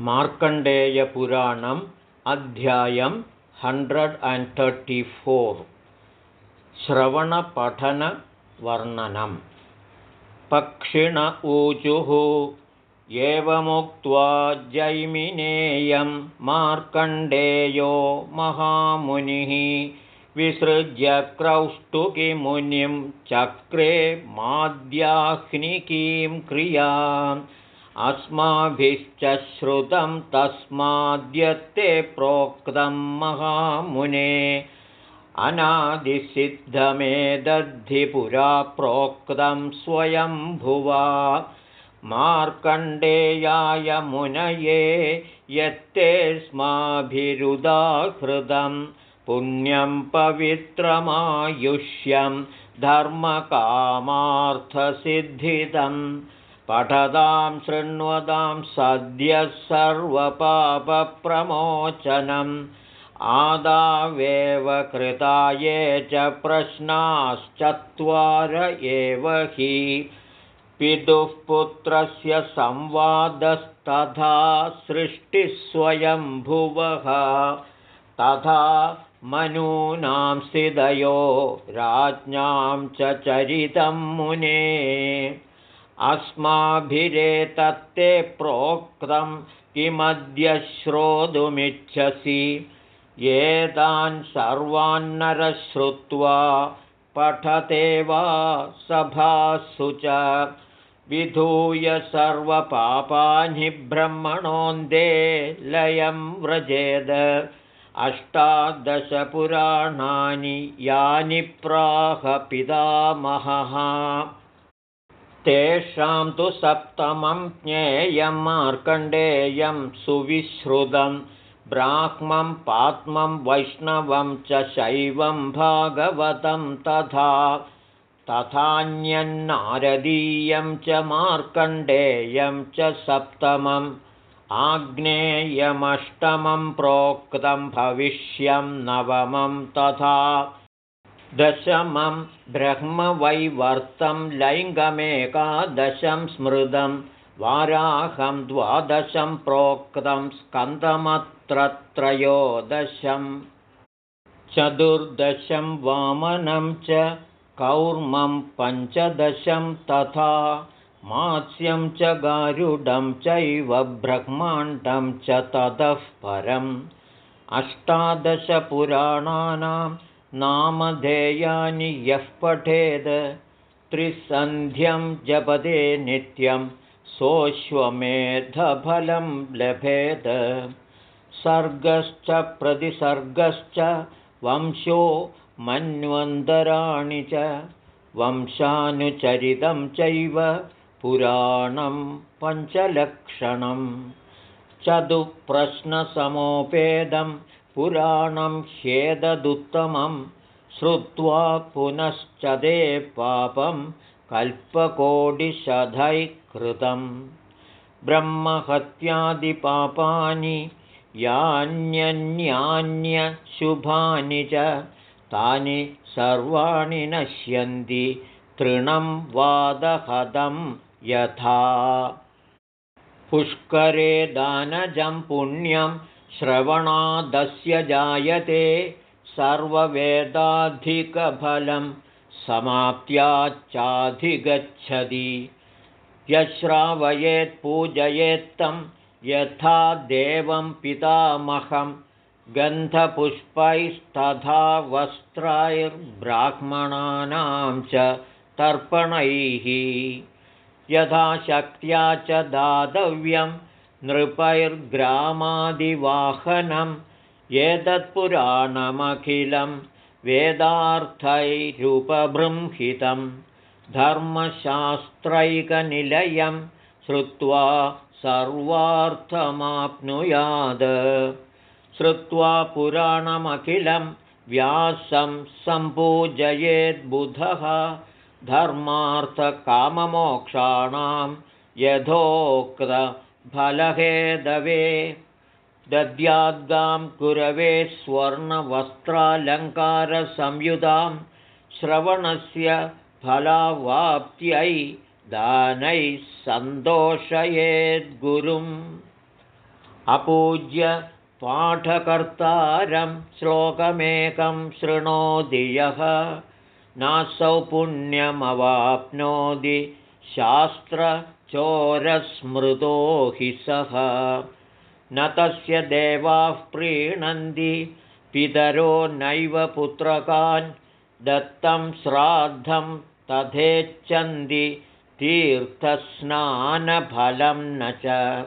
मार्कण्डेयपुराणम् अध्यायं hundred and thirty four. श्रवणपठनवर्णनं पक्षिण ऊचुः एवमुक्त्वा जैमिनेयं मार्कण्डेयो महामुनिः विसृज्य क्रौष्टुकिमुनिं चक्रे माद्याह्निकीं क्रियाम् अस्माभिश्च श्रुतं तस्माद्यत्ते प्रोक्तं महामुने। अनादिसिद्धमे पुरा प्रोक्तं स्वयंभुवा मार्कण्डेयाय मुनये स्माभिरुदाहृदं पुण्यं पवित्रमायुष्यं धर्मकामार्थसिद्धिदम् पठदां शृण्वतां सद्यः सर्वपापप्रमोचनम्। आदावेव कृता ये च प्रश्नाश्चत्वार एव हि। पितुः पुत्रस्य संवादस्तथा सृष्टिस्वयंभुवः तथा मनूनां स्थितयो राज्ञां च चरितं मुने अस्माभिरेतत्ते प्रोक्तं किमद्य श्रोतुमिच्छसि? एतान् सर्वान्नरः श्रुत्वा पठते वा सभासु च। विधूय सर्वपापानि ब्रह्मणोन्दे लयं व्रजेद। अष्टादशपुराणानि यानि प्राह पितामहः तेषां तु सप्तमं ज्ञेयं मार्कण्डेयं सुविश्रुतं। ब्राह्मं पात्मं वैष्णवं च शैवं भागवतं तथा। तथान्यन्नारदीयं च मार्कण्डेयं च सप्तमम्। आग्नेयमष्टमं प्रोक्तं भविष्यं नवमं तथा दशमं ब्रह्मवैवर्तं लैङ्गमेकादशं स्मृतं वाराहं द्वादशं प्रोक्तं स्कन्दमत्र त्रयोदशं चतुर्दशं वामनं च कौर्मं पञ्चदशं तथा मात्स्यं च गारुडं चैव ब्रह्माण्डं च ततः परम् अष्टादशपुराणानां नामधेयानि यः पठेद त्रिसन्ध्यं जपदे नित्यं सोऽश्वमेधफलं लभेद। सर्गश्च प्रतिसर्गश्च वंशो मन्वन्तराणि च वंशानुचरितं चैव पुराणं पञ्चलक्षणं। चतुप्रश्नसमोपेदं पुराणं ह्येददुत्तमं श्रुत्वा पुनश्च दे पापं कल्पकोटिशधैकृतं ब्रह्महत्यादिपापानि यान्यन्यान्यशुभानि च तानि सर्वाणि नश्यन्ति तृणं वादहदं यथा। पुष्करे दानजं पुण्यं श्रवणादस्य जायते सर्ववेदाधिकफलं समाप्त्याच्चाधिगच्छति। यश्रावयेत्पूजयेत्तं यथा देवं पितामहं गन्धपुष्पैस्तथा वस्त्रैर्ब्राह्मणानां च तर्पणैः। यथा शक्त्या च दातव्यं नृपैर्ग्रामादिवाहनम् एतत्पुराणमखिलं वेदार्थैरुपबृंहितं धर्मशास्त्रैकनिलयं श्रुत्वा सर्वार्थमाप्नुयाद श्रुत्वा पुराणमखिलं व्यासं सम्पूजयेद्बुधः धर्मार्थकाममोक्षाणां यथोक्तफलहेदवे दद्याद्गां कुरवे स्वर्णवस्त्रालङ्कारसंयुधां श्रवणस्य फलावाप्त्यै दानैः सन्तोषयेद्गुरुम्। अपूज्य पाठकर्तारं श्लोकमेकं शृणोति यः। नासौ पुण्यमवाप्नोति शास्त्रचोरस्मृतो हि सः। न तस्य देवाः प्रीणन्ति पितरो नैव पुत्रकान्। दत्तं श्राद्धं तथेच्छन्ति तीर्थस्नानफलं न च।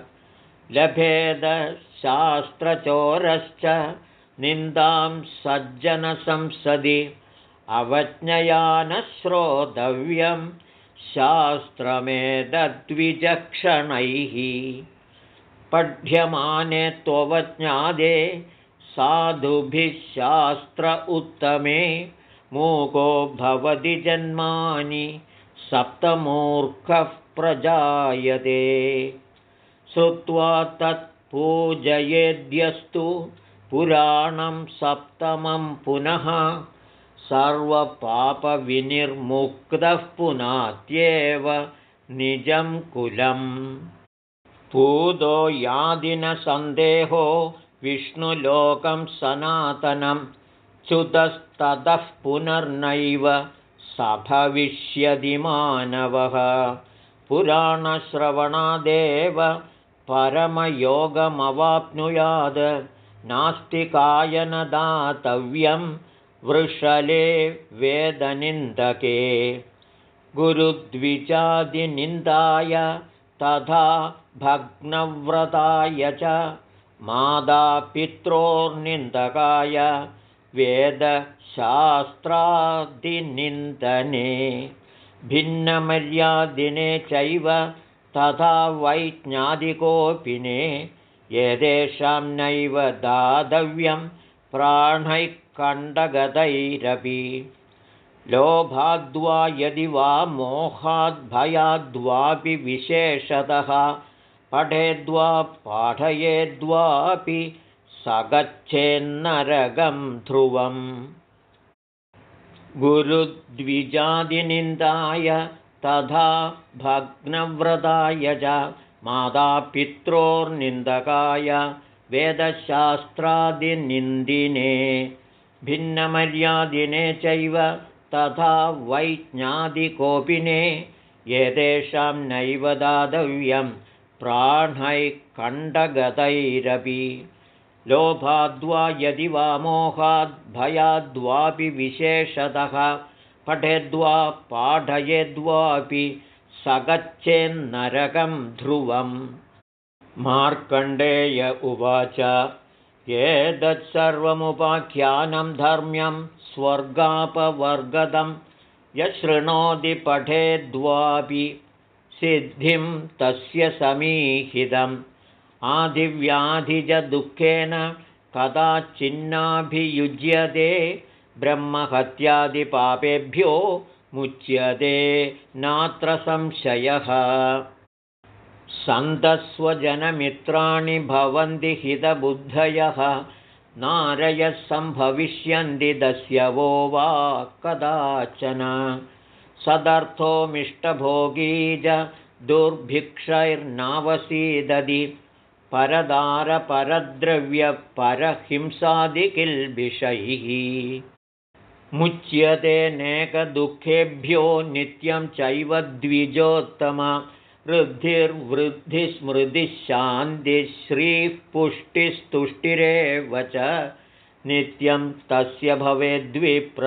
लभेदशास्त्रचोरश्च निन्दां सज्जनसंसदि अवज्ञया न श्रोतव्यं शास्त्रमेतद्विचक्षणैः पठ्यमाने त्ववज्ञादे साधुभिः शास्त्र उत्तमे मूको भवति जन्मानि सप्तमूर्खः प्रजायते। श्रुत्वा तत्पूजयेद्यस्तु पुराणं सप्तमं पुनः सर्वपापविनिर्मुक्तः पुनात्येव निजं कुलम्। पूतो यादिनसन्देहो विष्णुलोकं सनातनं च्युतस्ततः पुनर्नैव सभविष्यति मानवः। पुराणश्रवणादेव परमयोगमवाप्नुयात् नास्तिकाय न दातव्यं वृषले वेदनिन्दके। गुरुद्विजादिनिन्दाय तथा भग्नव्रताय च मातापित्रोर्निन्दकाय वेदशास्त्रादिनिन्दने। भिन्नमर्यादिने चैव तथा वैज्ञादिकोपिने एतेषां नैव दातव्यं प्राणैः कण्डगतैरपि लोभाद्वा यदि वा मोहाद्भयाद्वापि विशेषतः पठेद्वा पाठयेद्वापि स गच्छेन्नरगं ध्रुवम्। गुरुद्विजादिनिन्दाय तथा भग्नव्रताय च मातापित्रोर्निन्दकाय वेदशास्त्रादिनिन्दिने भिन्नमर्यादिने चैव तथा वैज्ञादिकोपिने एतेषां नैव दातव्यं प्राणैः लोभाद्वा यदि वा मोहाद्भयाद्वापि विशेषतः पठेद्वा पाठयेद्वापि स गच्छेन्नरकं ध्रुवम् मार्कण्डेय उवाच। एतत्सर्वमुपाख्यानं धर्म्यं स्वर्गापवर्गदं यशृणोति पठेद्वापि सिद्धिं तस्य समीहितम्। आदिव्याधिजदुःखेन कदाचिन्नाभियुज्यते ब्रह्महत्यादिपापेभ्यो मुच्यते नात्र संशयः सन्तस्वजनमित्राणि भवन्ति हितबुद्धयः। नारयः सम्भविष्यन्ति दस्यवो वा कदाचन। सदर्थोमिष्टभोगी च दुर्भिक्षैर्नावसीदधि। परदारपरद्रव्यपरहिंसादिकिल्बिषैः। मुच्यतेनेकदुःखेभ्यो नित्यं चैव द्विजोत्तम वृद्धिस्मृतिः पुष्टिस्तुष्टिरेव च नित्यं तस्य भवेद्विप्र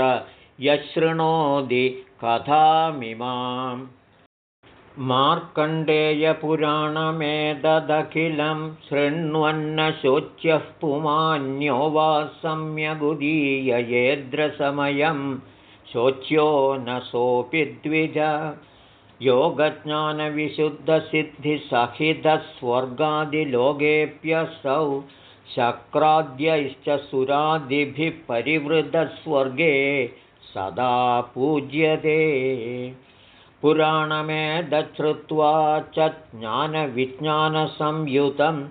यशृणोति कथामिमाम् मार्कण्डेयपुराणमेतदखिलं शृण्वन्न शोच्यः पुमान्यो वा सम्यगुदीययेद्रसमयं शोच्यो न सोऽपि द्विज योगज्ञानविशुद्धसिद्धिसहितस्वर्गादिलोकेऽप्यसौ शक्राद्यैश्च सुरादिभिः परिवृतस्वर्गे सदा पूज्यते। पुराणमेदच्छ्रुत्वा च ज्ञानविज्ञानसंयुतं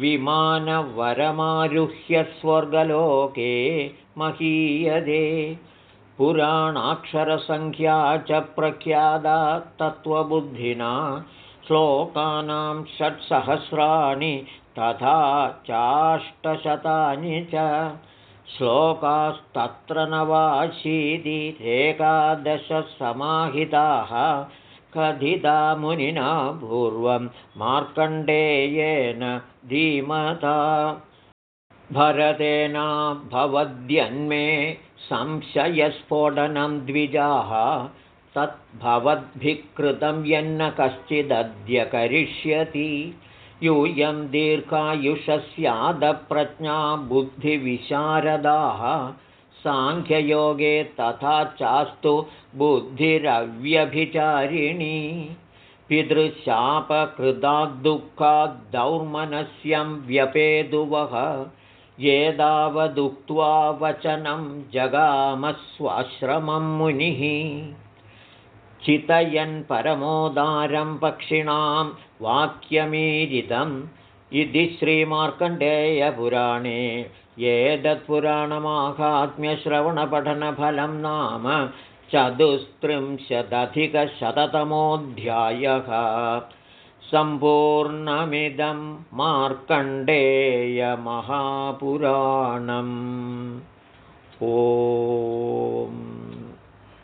विमानवरमारुह्य स्वर्गलोके महीयते पुराणाक्षरसङ्ख्या च प्रख्यादा तत्त्वबुद्धिना श्लोकानां षट्सहस्राणि तथा चाष्टशतानि च। श्लोकास्तत्र नवाशीतिरेकादशसमाहिताः कथिता मुनिना पूर्वं मार्कण्डेयेन धीमता भरतेन भवद्यन्मे संशयस्फोटनं द्विजाः तद्भवद्भिः कृतं यन्न कश्चिदद्य करिष्यति यूयं दीर्घायुषस्यादप्रज्ञा बुद्धिविशारदाः साङ्ख्ययोगे तथा चास्तु बुद्धिरव्यभिचारिणी। पितृशापकृताद्दुःखाद्दौर्मनस्यं व्यपेदुवः एतावदुक्त्वा वचनं जगामस्वाश्रमं मुनिः। चितयन् परमोदारं पक्षिणां वाक्यमीरितम् इति श्रीमार्कण्डेयपुराणे एतत्पुराणमाहात्म्यश्रवणपठनफलं नाम चतुस्त्रिंशदधिकशततमोऽध्यायः सम्पूर्णमिदं मार्कण्डेयमहापुराणम्। ओ